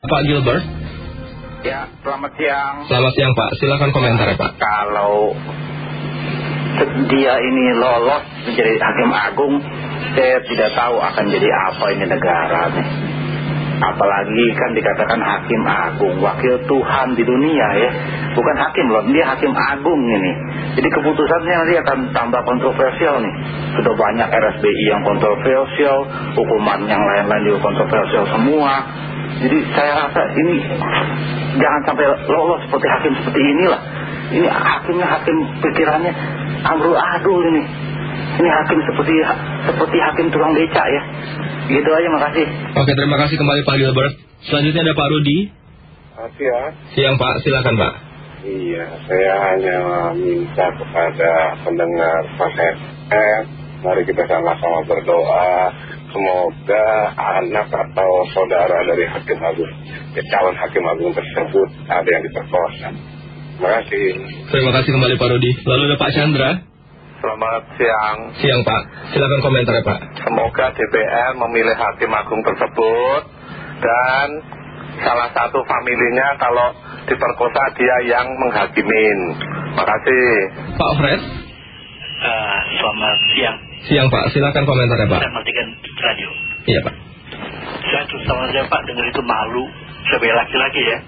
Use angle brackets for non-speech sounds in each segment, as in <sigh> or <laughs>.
Pak Gilbert. Ya, selamat siang. Selamat siang Pak, silakan komentar ya Pak. Kalau dia ini lolos menjadi hakim agung, saya tidak tahu akan jadi apa ini negara nih. Apalagi kan dikatakan hakim agung, wakil Tuhan di dunia ya. Bukan hakim loh, dia hakim agung ini. Jadi keputusannya nanti akan tambah kontroversial nih. Sudah banyak RSBI yang kontroversial, hukuman yang lain-lain juga kontroversial semua. Jadi saya rasa ini jangan sampai lolos seperti hakim seperti inilah. Ini hakimnya hakim pikirannya amru adul ini. Ini hakim seperti seperti hakim tukang becak ya. Gitu aja makasih. Oke terima kasih kembali Pak Gilbert. Selanjutnya ada Pak Rudi. Siang. Siang Pak, silakan Pak. Iya, saya hanya minta kepada pendengar Pak FM, mari kita sama-sama berdoa. Semoga anak atau saudara dari Hakim Agung, calon Hakim Agung tersebut ada yang diperkosa. Terima kasih. Terima kasih kembali Pak Rudi. Lalu ada Pak Chandra. Selamat siang. Siang Pak, silakan komentar ya Pak. Semoga DPR memilih Hakim Agung tersebut dan salah satu familinya kalau diperkosa dia yang menghakimin. Terima kasih. Pak Fred. Uh, selamat siang. Siang Pak, silakan komentar ya Pak. Saya matikan radio. Iya Pak. Saya terus sama saja Pak dengar itu malu sebagai laki-laki ya.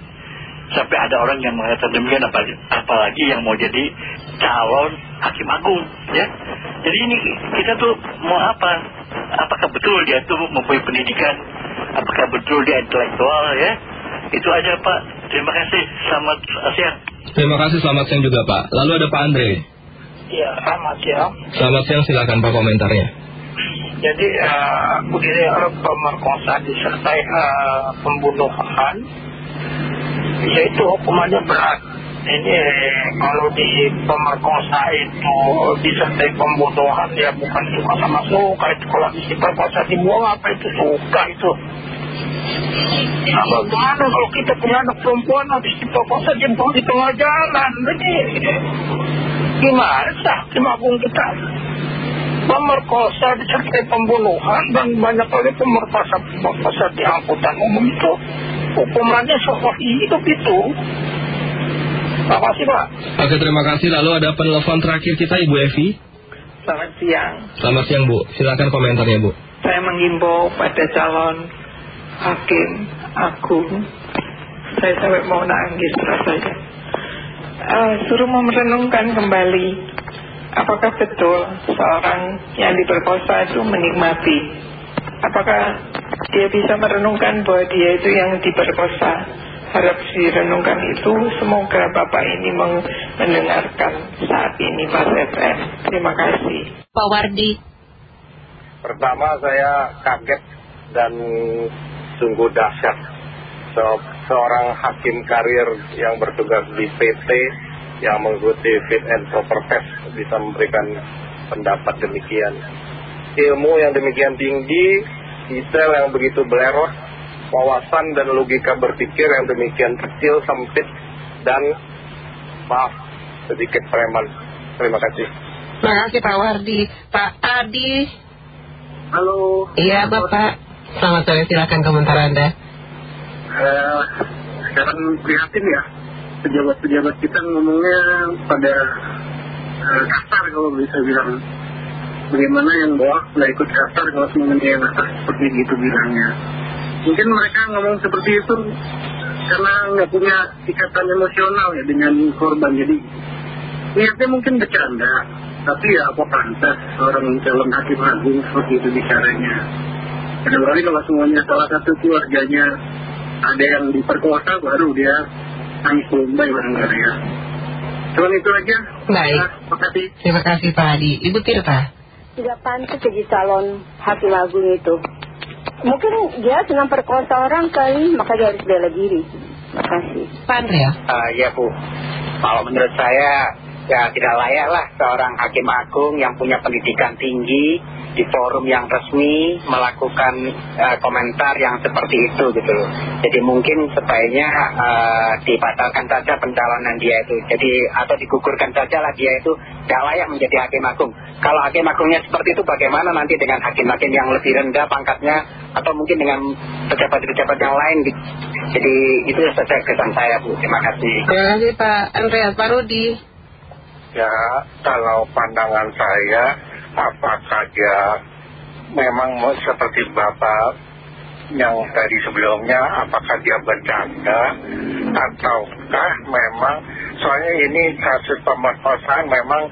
Sampai ada orang yang mengatakan demikian apalagi, apalagi yang mau jadi calon hakim agung ya. Jadi ini kita tuh mau apa? Apakah betul dia tuh mempunyai pendidikan? Apakah betul dia intelektual ya? Itu aja Pak. Terima kasih. Selamat siang. Terima kasih, selamat siang juga Pak. Lalu ada Pak Andre. Ya, selamat siang. Selamat siang, silakan Pak komentarnya. Jadi begini uh, pemerkosa disertai uh, pembunuhan, yaitu hukumannya berat. Ini kalau di pemerkosa itu disertai pembunuhan ya bukan suka sama suka itu kalau di perkosa dibuang apa itu suka itu. Nah, bagaimana kalau kita punya anak perempuan habis diperkosa dibuang di tengah jalan? Jadi gimana agung kita? Pemerkosa disertai pembunuhan dan banyak kali pemerkosa pemerkosa di angkutan umum itu hukumannya seumur hidup itu. Terima kasih Pak. Oke, terima kasih. Lalu ada penelpon terakhir kita Ibu Evi. Selamat siang. Selamat siang Bu, silakan komentarnya Bu. Saya menghimbau pada calon hakim agung. Saya sampai mau nangis rasanya. Uh, suruh merenungkan kembali apakah betul seorang yang diperkosa itu menikmati? Apakah dia bisa merenungkan bahwa dia itu yang diperkosa? Harap direnungkan itu. Semoga Bapak ini mendengarkan saat ini Mas FM terima kasih. Pak Wardi. Pertama saya kaget dan sungguh dahsyat. Se seorang hakim karir yang bertugas di PT yang mengikuti fit and proper test bisa memberikan pendapat demikian. Ilmu yang demikian tinggi, detail yang begitu belerot, wawasan dan logika berpikir yang demikian kecil, sempit, dan maaf, sedikit preman. Terima kasih. Terima kasih Pak Wardi. Pak Adi. Halo. Iya Bapak. Selamat sore, silakan komentar Anda. Uh, sekarang prihatin ya pejabat-pejabat kita ngomongnya pada uh, kasar kalau bisa bilang. Bagaimana yang bawah nggak ikut kasar kalau semuanya yang atas seperti gitu bilangnya. Mungkin mereka ngomong seperti itu karena nggak punya ikatan emosional ya dengan korban. Jadi niatnya mungkin bercanda tapi ya apa pantas orang calon hakim agung seperti itu bicaranya. Kecuali kalau semuanya salah satu keluarganya ada yang diperkosa baru dia barangkali ya. Cuma itu aja. Baik. Terima kasih. Terima kasih Pak Adi. Ibu Tirta. Tidak pantas jadi calon hakim agung itu. Mungkin dia senang perkosa orang kali, maka dia harus bela diri. Terima kasih. Pak Andrea. Uh, ya Bu, kalau menurut saya ya tidak layak lah seorang hakim agung yang punya pendidikan tinggi di forum yang resmi melakukan eh, komentar yang seperti itu gitu loh. Jadi mungkin sebaiknya eh, dibatalkan saja pencalonan dia itu. Jadi atau digugurkan saja lah dia itu tidak layak menjadi hakim agung. Kalau hakim agungnya seperti itu bagaimana nanti dengan hakim-hakim yang lebih rendah pangkatnya atau mungkin dengan pejabat-pejabat yang lain gitu. Jadi itu saja kesan saya Bu. Terima kasih. Terima kasih Pak Andreas. Pak Rudi. Ya, kalau pandangan saya, apakah dia memang seperti Bapak yang tadi sebelumnya, apakah dia bercanda, ataukah memang, soalnya ini kasus pemerkosaan memang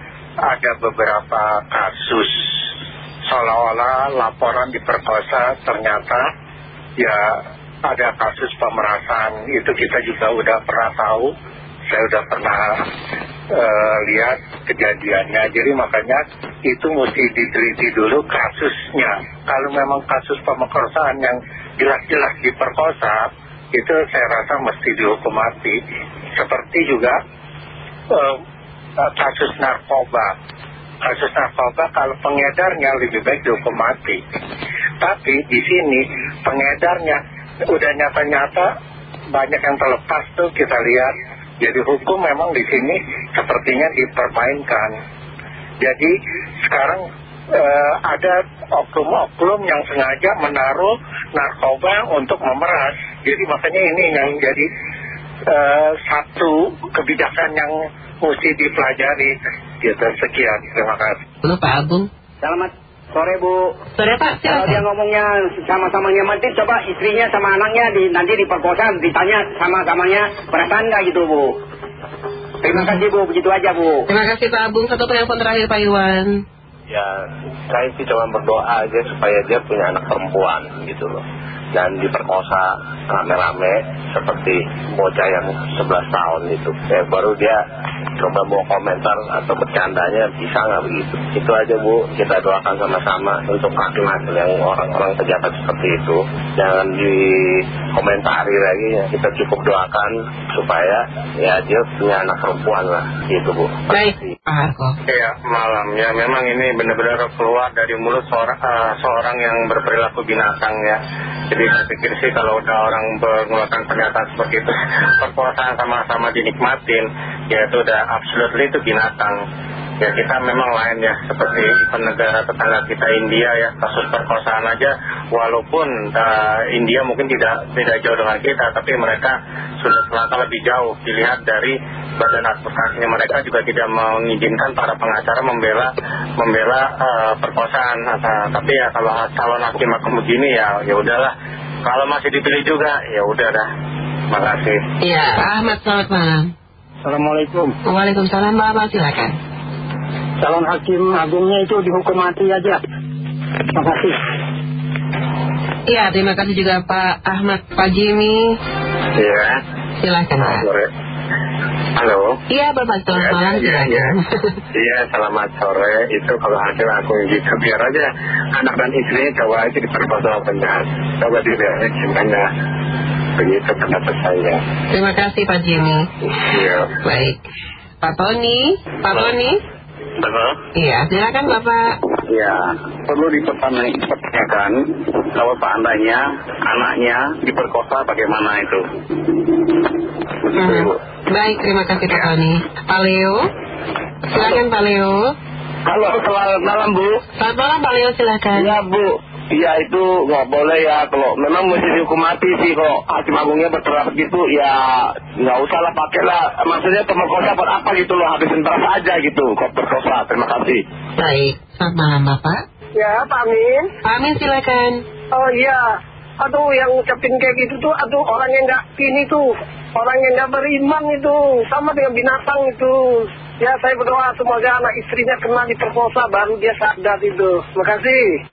ada beberapa kasus, seolah-olah laporan diperkosa ternyata ya ada kasus pemerasan, itu kita juga udah pernah tahu, saya udah pernah eh, lihat kejadiannya. Jadi makanya itu mesti diteliti dulu kasusnya. Kalau memang kasus pemerkosaan yang jelas-jelas diperkosa, itu saya rasa mesti dihukum mati. Seperti juga eh, kasus narkoba. Kasus narkoba kalau pengedarnya lebih baik dihukum mati. Tapi di sini pengedarnya udah nyata-nyata banyak yang terlepas tuh kita lihat jadi hukum memang di sini sepertinya dipermainkan. Jadi sekarang eh, ada oknum-oknum yang sengaja menaruh narkoba untuk memeras. Jadi makanya ini yang jadi eh, satu kebijakan yang mesti dipelajari. Gitu, sekian. Terima kasih. Halo Pak Agung. Selamat sore Bu. Sore Pak, Kalau dia ngomongnya sama-sama mati, coba istrinya sama anaknya di, nanti diperkosa, ditanya sama-samanya perasaan nggak gitu Bu. Terima kasih Bu, begitu aja Bu. Terima kasih Pak Agung. Satu penelpon terakhir Pak Iwan. Ya, saya sih cuma berdoa aja supaya dia punya anak perempuan gitu loh. Dan diperkosa rame-rame seperti bocah yang 11 tahun itu. Ya, baru dia coba mau komentar atau bercandanya bisa nggak begitu. Itu aja Bu, kita doakan sama-sama untuk hakim-hakim yang orang-orang pejabat seperti itu. Jangan dikomentari lagi, ya. kita cukup doakan supaya ya dia punya anak perempuan lah gitu Bu. Baik, Pak Harko. Iya malam. Ya memang ini benar-benar keluar dari mulut seorang, eh, seorang yang berperilaku binatang ya. Jadi saya pikir sih kalau udah orang mengeluarkan pernyataan seperti itu <laughs> perkosaan sama-sama dinikmatin ya itu udah absolutely itu binatang ya kita memang lain ya seperti negara tetangga kita India ya kasus perkosaan aja walaupun eh, India mungkin tidak tidak jauh dengan kita tapi mereka sudah selangkah lebih jauh dilihat dari badan advokasinya mereka juga tidak mengizinkan para pengacara membela membela eh, perkosaan Nah, tapi ya kalau calon hakim hakim begini ya ya udahlah kalau masih dipilih juga ya udah dah makasih Iya, Ahmad selamat malam. Assalamualaikum. Waalaikumsalam Pak Ahmad silakan. Calon hakim agungnya itu dihukum mati aja. Terima kasih. Iya, terima kasih juga Pak Ahmad, Pak Jimmy. iya Silakan Pak. sore halo Iya Bapak, selamat Iya, malam iya, iya. silakan. <laughs> Iya, selamat sore. Itu kalau hasil aku gitu, biar aja anak dan istrinya coba aja diperkosa penjahat. Coba dilihat cintanya. Begitu pendapat saya. Terima kasih Pak Jimmy. Iya. Baik. Pak Tony, Pak Tony. Betul. Iya, silakan Bapak. Ya, perlu dipertanyakan kalau seandainya anaknya diperkosa bagaimana itu. Hmm. Baik, terima kasih Pak Tony. Pak Leo. Silakan Pak Leo. Halo, selamat malam Bu. Selamat malam Pak Leo, silakan. Ya Bu, ya itu nggak boleh ya kalau memang mesti dihukum mati sih kalau hakim agungnya berteriak gitu ya nggak usah lah pakai lah maksudnya pemerkosa buat apa gitu loh habisin beras aja gitu kok perkosa terima kasih Baik, selamat malam Bapak. Ya, Pak Amin. Pak Amin silakan. Oh iya. Aduh, yang ucapin kayak gitu tuh, aduh orang yang nggak ini tuh, orang yang nggak beriman itu, sama dengan binatang itu. Ya, saya berdoa semoga anak istrinya kena diperkosa, baru dia sadar itu. Terima kasih.